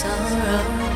sorrow.